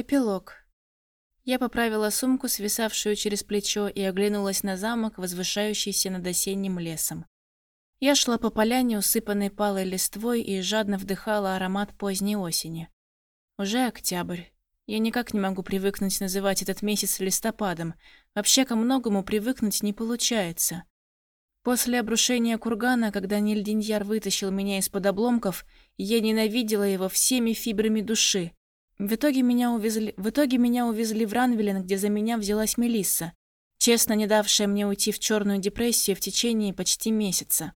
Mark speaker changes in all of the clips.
Speaker 1: Эпилог. Я поправила сумку, свисавшую через плечо, и оглянулась на замок, возвышающийся над осенним лесом. Я шла по поляне, усыпанной палой листвой, и жадно вдыхала аромат поздней осени. Уже октябрь. Я никак не могу привыкнуть называть этот месяц листопадом. Вообще ко многому привыкнуть не получается. После обрушения кургана, когда Нильдиньяр вытащил меня из-под обломков, я ненавидела его всеми фибрами души. В итоге меня увезли, в итоге меня увезли в Ранвелен, где за меня взялась Мелисса, честно не давшая мне уйти в черную депрессию в течение почти месяца.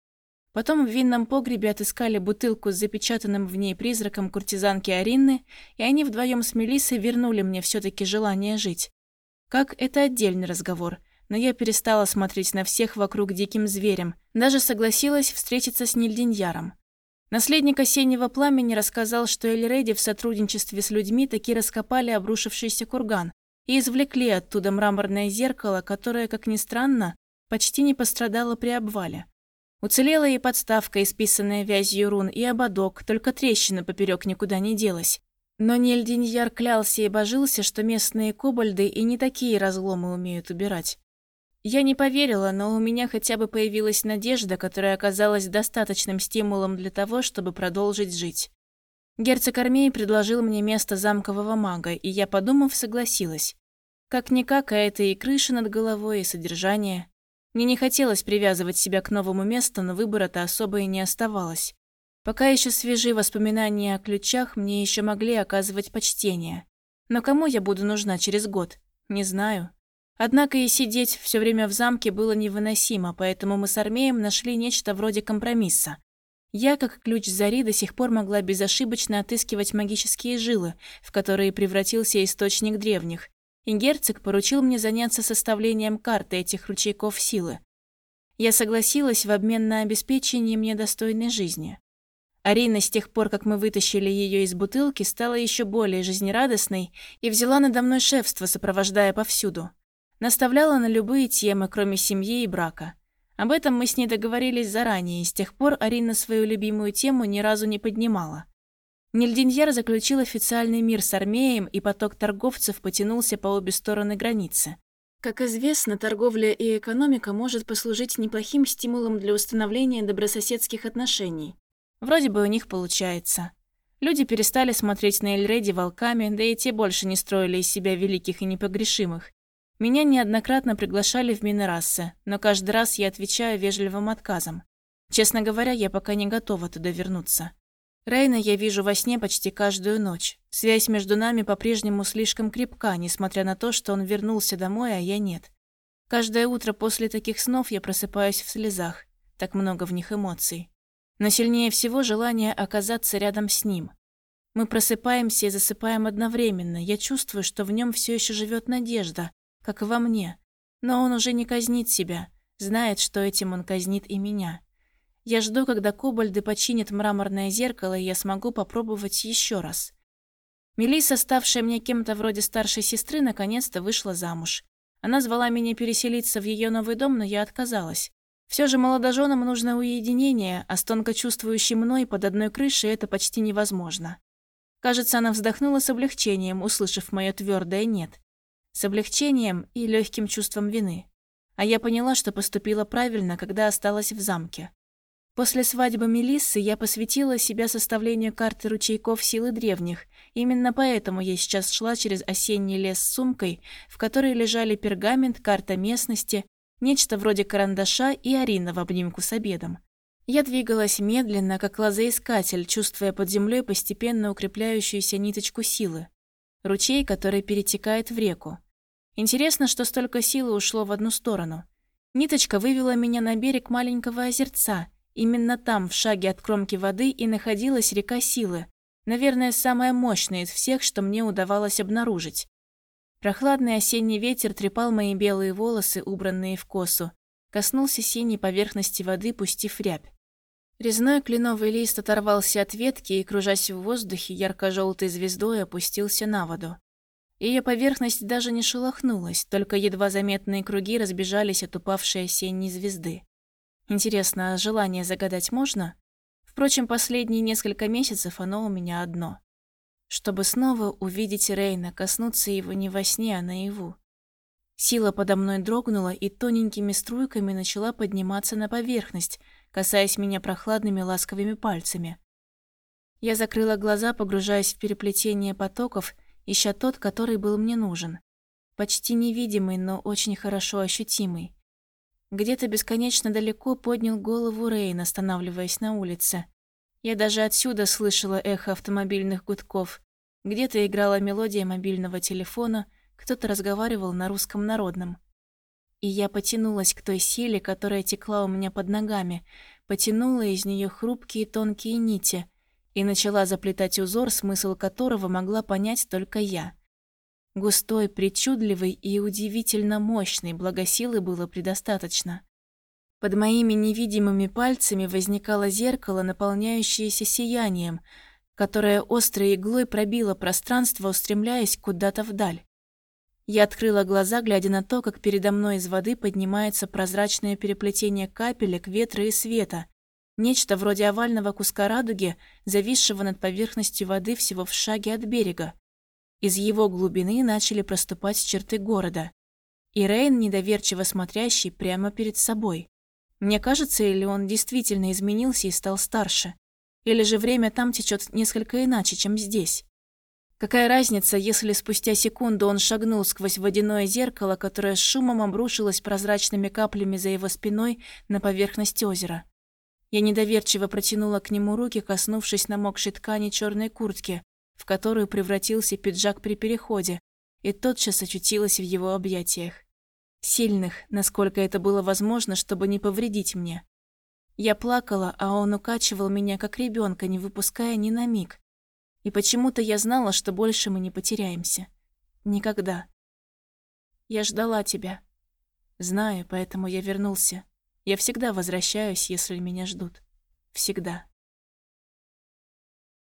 Speaker 1: Потом в винном погребе отыскали бутылку с запечатанным в ней призраком куртизанки Аринны, и они вдвоем с Мелиссой вернули мне все таки желание жить. Как это отдельный разговор, но я перестала смотреть на всех вокруг диким зверем, даже согласилась встретиться с Нильдиньяром. Наследник осеннего пламени рассказал, что Эльреди в сотрудничестве с людьми таки раскопали обрушившийся курган и извлекли оттуда мраморное зеркало, которое, как ни странно, почти не пострадало при обвале. Уцелела и подставка, исписанная вязью рун, и ободок, только трещина поперек никуда не делась. Но Нельдиньяр клялся и божился, что местные кобальды и не такие разломы умеют убирать. Я не поверила, но у меня хотя бы появилась надежда, которая оказалась достаточным стимулом для того, чтобы продолжить жить. Герцог Армей предложил мне место замкового мага, и я, подумав, согласилась. Как-никак, а это и крыша над головой, и содержание. Мне не хотелось привязывать себя к новому месту, но выбора-то особо и не оставалось. Пока еще свежие воспоминания о ключах мне еще могли оказывать почтение. Но кому я буду нужна через год? Не знаю. Однако и сидеть все время в замке было невыносимо, поэтому мы с Армеем нашли нечто вроде компромисса. Я, как ключ Зари, до сих пор могла безошибочно отыскивать магические жилы, в которые превратился источник древних, и герцог поручил мне заняться составлением карты этих ручейков силы. Я согласилась в обмен на обеспечение мне достойной жизни. Арина с тех пор, как мы вытащили ее из бутылки, стала еще более жизнерадостной и взяла надо мной шефство, сопровождая повсюду. Наставляла на любые темы, кроме семьи и брака. Об этом мы с ней договорились заранее, и с тех пор Арина свою любимую тему ни разу не поднимала. Нильдиньер заключил официальный мир с Армеем, и поток торговцев потянулся по обе стороны границы. Как известно, торговля и экономика может послужить неплохим стимулом для установления добрососедских отношений. Вроде бы у них получается. Люди перестали смотреть на Эльреди волками, да и те больше не строили из себя великих и непогрешимых. Меня неоднократно приглашали в Минерассе, но каждый раз я отвечаю вежливым отказом. Честно говоря, я пока не готова туда вернуться. Рейна я вижу во сне почти каждую ночь. Связь между нами по-прежнему слишком крепка, несмотря на то, что он вернулся домой, а я нет. Каждое утро после таких снов я просыпаюсь в слезах. Так много в них эмоций. Но сильнее всего желание оказаться рядом с ним. Мы просыпаемся и засыпаем одновременно. Я чувствую, что в нем все еще живет надежда, как и во мне. Но он уже не казнит себя, знает, что этим он казнит и меня. Я жду, когда кобальды починят мраморное зеркало, и я смогу попробовать еще раз. Мелисса, ставшая мне кем-то вроде старшей сестры, наконец-то вышла замуж. Она звала меня переселиться в ее новый дом, но я отказалась. Все же молодоженам нужно уединение, а с тонко чувствующей мной под одной крышей это почти невозможно. Кажется, она вздохнула с облегчением, услышав мое твердое «нет» с облегчением и легким чувством вины. А я поняла, что поступила правильно, когда осталась в замке. После свадьбы Мелиссы я посвятила себя составлению карты ручейков силы древних. Именно поэтому я сейчас шла через осенний лес с сумкой, в которой лежали пергамент, карта местности, нечто вроде карандаша и Арина в обнимку с обедом. Я двигалась медленно, как лозоискатель, чувствуя под землей постепенно укрепляющуюся ниточку силы. Ручей, который перетекает в реку. Интересно, что столько силы ушло в одну сторону. Ниточка вывела меня на берег маленького озерца. Именно там, в шаге от кромки воды, и находилась река силы. Наверное, самая мощная из всех, что мне удавалось обнаружить. Прохладный осенний ветер трепал мои белые волосы, убранные в косу. Коснулся синей поверхности воды, пустив рябь. Резной кленовый лист оторвался от ветки и, кружась в воздухе, ярко-желтой звездой опустился на воду. Ее поверхность даже не шелохнулась, только едва заметные круги разбежались от упавшей осенней звезды. Интересно, а желание загадать можно? Впрочем, последние несколько месяцев оно у меня одно. чтобы снова увидеть Рейна, коснуться его не во сне, а наяву. Сила подо мной дрогнула и тоненькими струйками начала подниматься на поверхность, касаясь меня прохладными ласковыми пальцами. Я закрыла глаза, погружаясь в переплетение потоков, ища тот, который был мне нужен. Почти невидимый, но очень хорошо ощутимый. Где-то бесконечно далеко поднял голову Рейн, останавливаясь на улице. Я даже отсюда слышала эхо автомобильных гудков. Где-то играла мелодия мобильного телефона, кто-то разговаривал на русском народном. И я потянулась к той силе, которая текла у меня под ногами, потянула из нее хрупкие тонкие нити и начала заплетать узор, смысл которого могла понять только я. Густой, причудливый и удивительно мощный, благо силы было предостаточно. Под моими невидимыми пальцами возникало зеркало, наполняющееся сиянием, которое острой иглой пробило пространство, устремляясь куда-то вдаль. Я открыла глаза, глядя на то, как передо мной из воды поднимается прозрачное переплетение капелек, ветра и света. Нечто вроде овального куска радуги, зависшего над поверхностью воды всего в шаге от берега. Из его глубины начали проступать черты города. И Рейн, недоверчиво смотрящий прямо перед собой. Мне кажется, или он действительно изменился и стал старше? Или же время там течет несколько иначе, чем здесь? Какая разница, если спустя секунду он шагнул сквозь водяное зеркало, которое с шумом обрушилось прозрачными каплями за его спиной на поверхность озера? Я недоверчиво протянула к нему руки, коснувшись намокшей ткани черной куртки, в которую превратился пиджак при переходе, и тотчас очутилась в его объятиях. Сильных, насколько это было возможно, чтобы не повредить мне. Я плакала, а он укачивал меня, как ребенка, не выпуская ни на миг. И почему-то я знала, что больше мы не потеряемся. Никогда. Я ждала тебя. Знаю, поэтому я вернулся. Я всегда возвращаюсь, если меня ждут. Всегда.